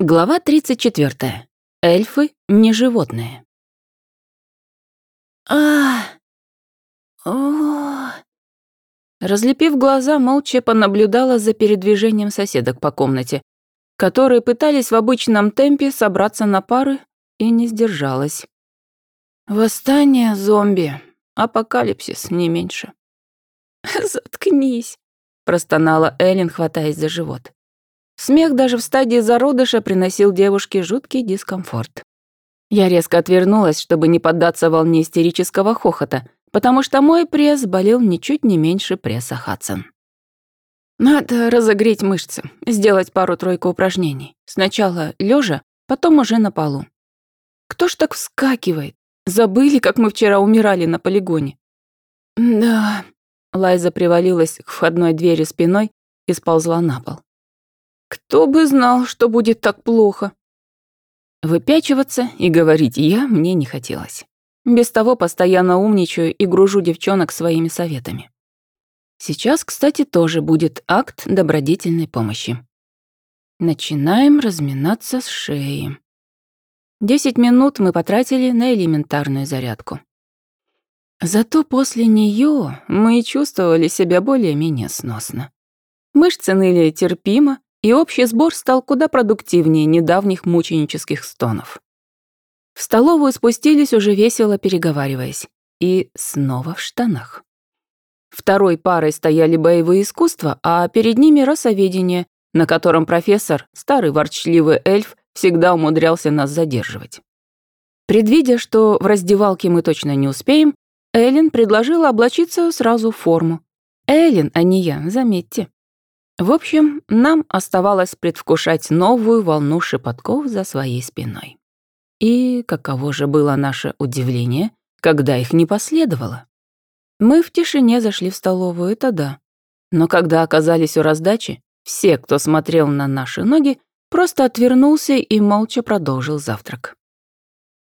Глава 34. Эльфы не животные. а о Разлепив глаза, молча понаблюдала за передвижением соседок по комнате, которые пытались в обычном темпе собраться на пары и не сдержалась. Восстание зомби. Апокалипсис, не меньше. «Заткнись», — простонала Эллен, хватаясь за живот. Смех даже в стадии зародыша приносил девушке жуткий дискомфорт. Я резко отвернулась, чтобы не поддаться волне истерического хохота, потому что мой пресс болел ничуть не меньше пресса Хадсон. Надо разогреть мышцы, сделать пару-тройку упражнений. Сначала лежа, потом уже на полу. Кто ж так вскакивает? Забыли, как мы вчера умирали на полигоне? Да. Лайза привалилась к входной двери спиной и сползла на пол. Кто бы знал, что будет так плохо. Выпячиваться и говорить «я» мне не хотелось. Без того постоянно умничаю и гружу девчонок своими советами. Сейчас, кстати, тоже будет акт добродетельной помощи. Начинаем разминаться с шеей. Десять минут мы потратили на элементарную зарядку. Зато после нее мы чувствовали себя более-менее сносно. Мышцы ныли терпимо, и общий сбор стал куда продуктивнее недавних мученических стонов. В столовую спустились уже весело переговариваясь. И снова в штанах. Второй парой стояли боевые искусства, а перед ними расоведение, на котором профессор, старый ворчливый эльф, всегда умудрялся нас задерживать. Предвидя, что в раздевалке мы точно не успеем, Эллен предложила облачиться сразу в форму. Эллен, а не я, заметьте. В общем, нам оставалось предвкушать новую волну шепотков за своей спиной. И каково же было наше удивление, когда их не последовало. Мы в тишине зашли в столовую, это да. Но когда оказались у раздачи, все, кто смотрел на наши ноги, просто отвернулся и молча продолжил завтрак.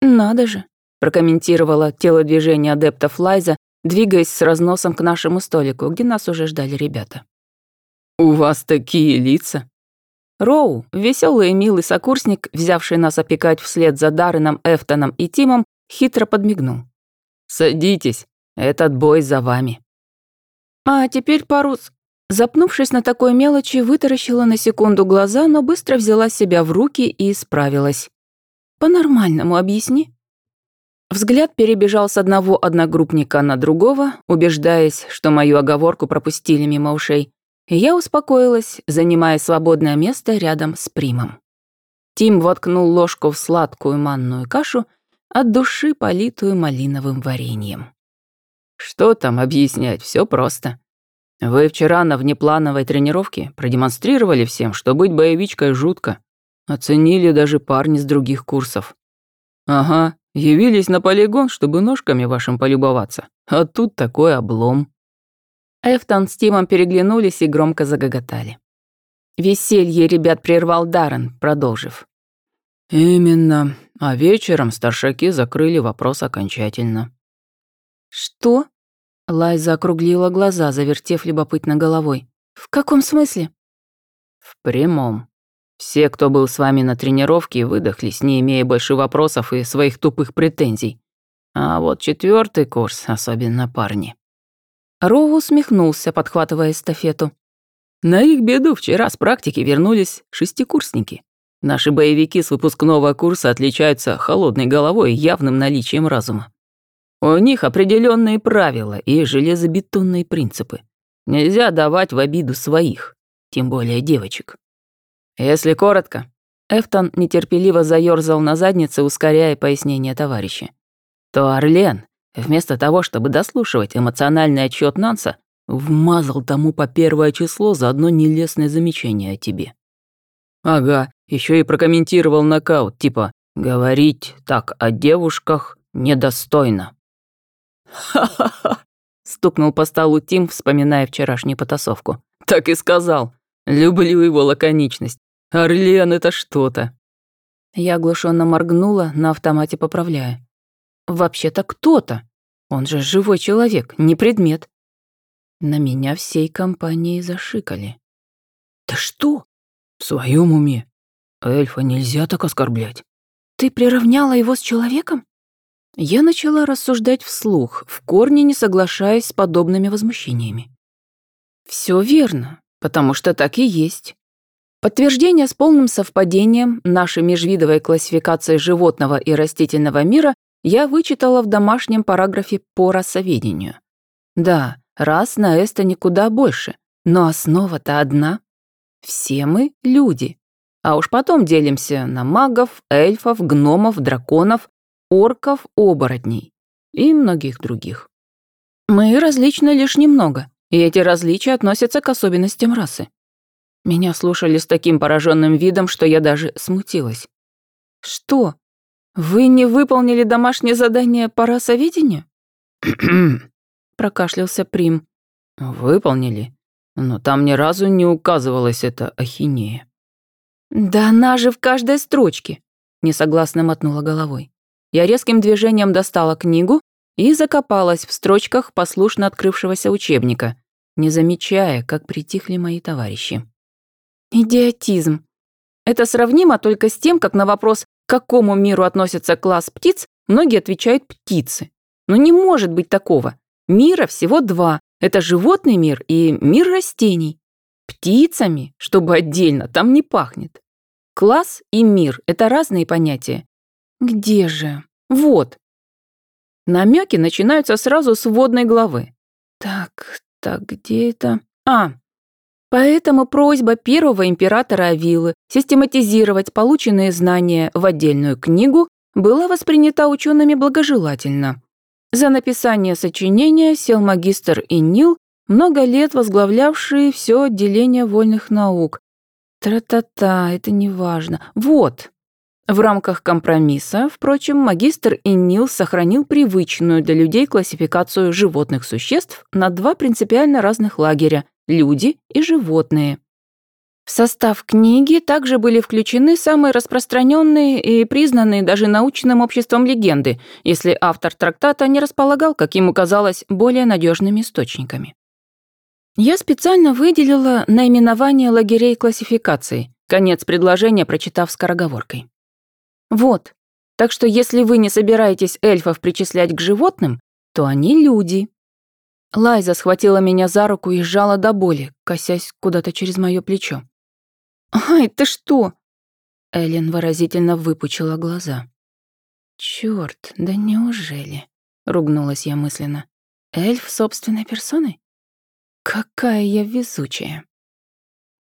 «Надо же», — прокомментировала телодвижение адептов Лайза, двигаясь с разносом к нашему столику, где нас уже ждали ребята. «У вас такие лица!» Роу, веселый и милый сокурсник, взявший нас опекать вслед за Дарреном, Эфтоном и Тимом, хитро подмигнул. «Садитесь, этот бой за вами». А теперь пару... Запнувшись на такой мелочи, вытаращила на секунду глаза, но быстро взяла себя в руки и исправилась. «По-нормальному объясни». Взгляд перебежал с одного одногруппника на другого, убеждаясь, что мою оговорку пропустили мимо ушей, я успокоилась, занимая свободное место рядом с Примом. Тим воткнул ложку в сладкую манную кашу, от души политую малиновым вареньем. «Что там объяснять, все просто. Вы вчера на внеплановой тренировке продемонстрировали всем, что быть боевичкой жутко. Оценили даже парни с других курсов. Ага, явились на полигон, чтобы ножками вашим полюбоваться. А тут такой облом. Эфтон с Тимом переглянулись и громко загоготали. Веселье ребят прервал Даррен, продолжив. «Именно. А вечером старшаки закрыли вопрос окончательно». «Что?» Лайза округлила глаза, завертев любопытно головой. «В каком смысле?» «В прямом. Все, кто был с вами на тренировке, выдохлись, не имея больше вопросов и своих тупых претензий. А вот четвертый курс, особенно парни, Роу усмехнулся, подхватывая эстафету. На их беду вчера с практики вернулись шестикурсники. Наши боевики с выпускного курса отличаются холодной головой и явным наличием разума. У них определенные правила и железобетонные принципы. Нельзя давать в обиду своих, тем более девочек. Если коротко, Эфтон нетерпеливо заёрзал на заднице, ускоряя пояснение товарища, то Орлен Вместо того, чтобы дослушивать эмоциональный отчет Нанса, вмазал тому по первое число за одно нелестное замечание о тебе. Ага, еще и прокомментировал нокаут, типа «говорить так о девушках недостойно». «Ха-ха-ха», — стукнул по столу Тим, вспоминая вчерашнюю потасовку. «Так и сказал. Люблю его лаконичность. Орлен — это что-то». Я оглушенно моргнула, на автомате поправляя. Вообще-то кто-то. Он же живой человек, не предмет. На меня всей компанией зашикали. «Да что? В своем уме?» Эльфа нельзя так оскорблять. Ты приравняла его с человеком? Я начала рассуждать вслух, в корне не соглашаясь с подобными возмущениями. Все верно, потому что так и есть. Подтверждение с полным совпадением нашей межвидовой классификации животного и растительного мира я вычитала в домашнем параграфе по расоведению. Да, раз на Эстоне куда больше, но основа-то одна. Все мы люди. А уж потом делимся на магов, эльфов, гномов, драконов, орков, оборотней и многих других. Мы различны лишь немного, и эти различия относятся к особенностям расы. Меня слушали с таким пораженным видом, что я даже смутилась. «Что? Вы не выполнили домашнее задание по расоведению?» прокашлялся Прим. «Выполнили, но там ни разу не указывалась эта ахинея». «Да она же в каждой строчке», — несогласно мотнула головой. Я резким движением достала книгу и закопалась в строчках послушно открывшегося учебника, не замечая, как притихли мои товарищи. Идиотизм. Это сравнимо только с тем, как на вопрос, к какому миру относится класс птиц, многие отвечают «птицы». Но не может быть такого. Мира всего два. Это животный мир и мир растений. Птицами, чтобы отдельно, там не пахнет. Класс и мир – это разные понятия. Где же? Вот. Намеки начинаются сразу с вводной главы. Так, так, где это? А, Поэтому просьба первого императора Авилы систематизировать полученные знания в отдельную книгу была воспринята учеными благожелательно. За написание сочинения сел магистр Инил, много лет возглавлявший все отделение вольных наук. Тра-та-та, это не важно. Вот. В рамках компромисса, впрочем, магистр Иннил сохранил привычную для людей классификацию животных существ на два принципиально разных лагеря – люди и животные. В состав книги также были включены самые распространенные и признанные даже научным обществом легенды, если автор трактата не располагал, как ему казалось, более надежными источниками. Я специально выделила наименование лагерей классификации, конец предложения прочитав скороговоркой. Вот. Так что если вы не собираетесь эльфов причислять к животным, то они люди. Лайза схватила меня за руку и сжала до боли, косясь куда-то через мое плечо. «Ай, ты что?» Эллен выразительно выпучила глаза. «Чёрт, да неужели?» — ругнулась я мысленно. «Эльф собственной персоной? Какая я везучая!»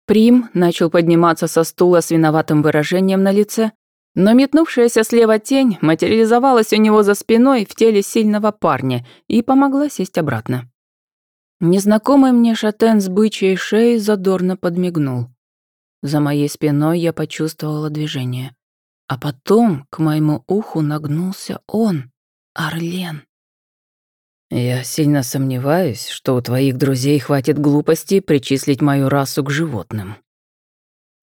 Прим начал подниматься со стула с виноватым выражением на лице, но метнувшаяся слева тень материализовалась у него за спиной в теле сильного парня и помогла сесть обратно. Незнакомый мне шатен с бычьей шеей задорно подмигнул. За моей спиной я почувствовала движение. А потом к моему уху нагнулся он, Орлен. «Я сильно сомневаюсь, что у твоих друзей хватит глупости причислить мою расу к животным»,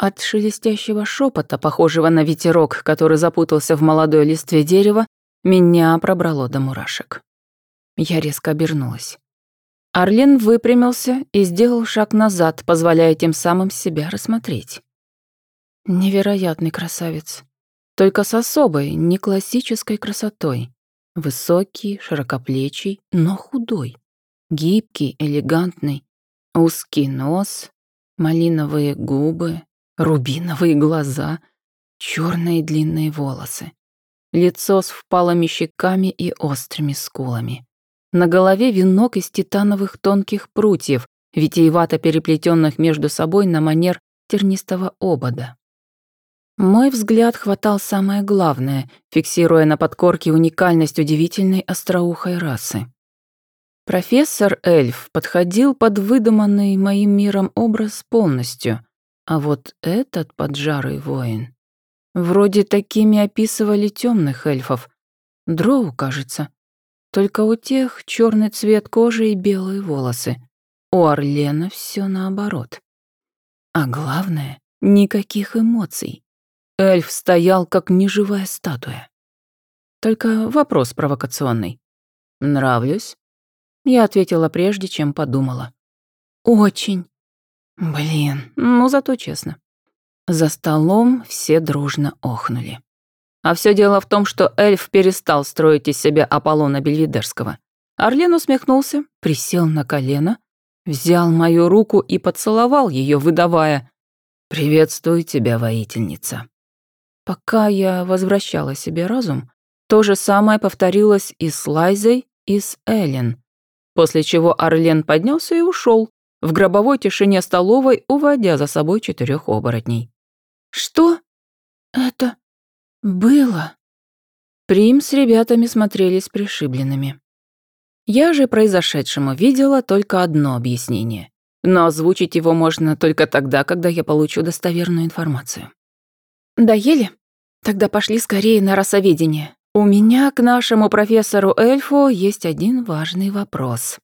от шелестящего шепота, похожего на ветерок, который запутался в молодой листве дерева, меня пробрало до мурашек. Я резко обернулась. Орлен выпрямился и сделал шаг назад, позволяя тем самым себя рассмотреть. Невероятный красавец. Только с особой, не классической красотой. Высокий, широкоплечий, но худой. Гибкий, элегантный. Узкий нос, малиновые губы, рубиновые глаза, черные длинные волосы, лицо с впалыми щеками и острыми скулами. На голове венок из титановых тонких прутьев, витиевато переплетенных между собой на манер тернистого обода. Мой взгляд хватал самое главное, фиксируя на подкорке уникальность удивительной остроухой расы. Профессор Эльф подходил под выдуманный моим миром образ полностью, а вот этот поджарый воин... Вроде такими описывали темных эльфов. Дроу, кажется. Только у тех черный цвет кожи и белые волосы. У Орлена все наоборот. А главное, никаких эмоций. Эльф стоял, как неживая статуя. Только вопрос провокационный. «Нравлюсь?» Я ответила прежде, чем подумала. «Очень». Блин, ну зато честно. За столом все дружно охнули. А все дело в том, что эльф перестал строить из себя Аполлона Бельведерского. Орлен усмехнулся, присел на колено, взял мою руку и поцеловал ее, выдавая «Приветствую тебя, воительница». Пока я возвращала себе разум, то же самое повторилось и с Лайзой, и с Эллен, после чего Орлен поднялся и ушел, в гробовой тишине столовой, уводя за собой четырех оборотней. «Что это было?» Прим с ребятами смотрелись пришибленными. Я же произошедшему видела только одно объяснение, но озвучить его можно только тогда, когда я получу достоверную информацию. «Доели? Тогда пошли скорее на расоведение. У меня к нашему профессору Эльфу есть один важный вопрос».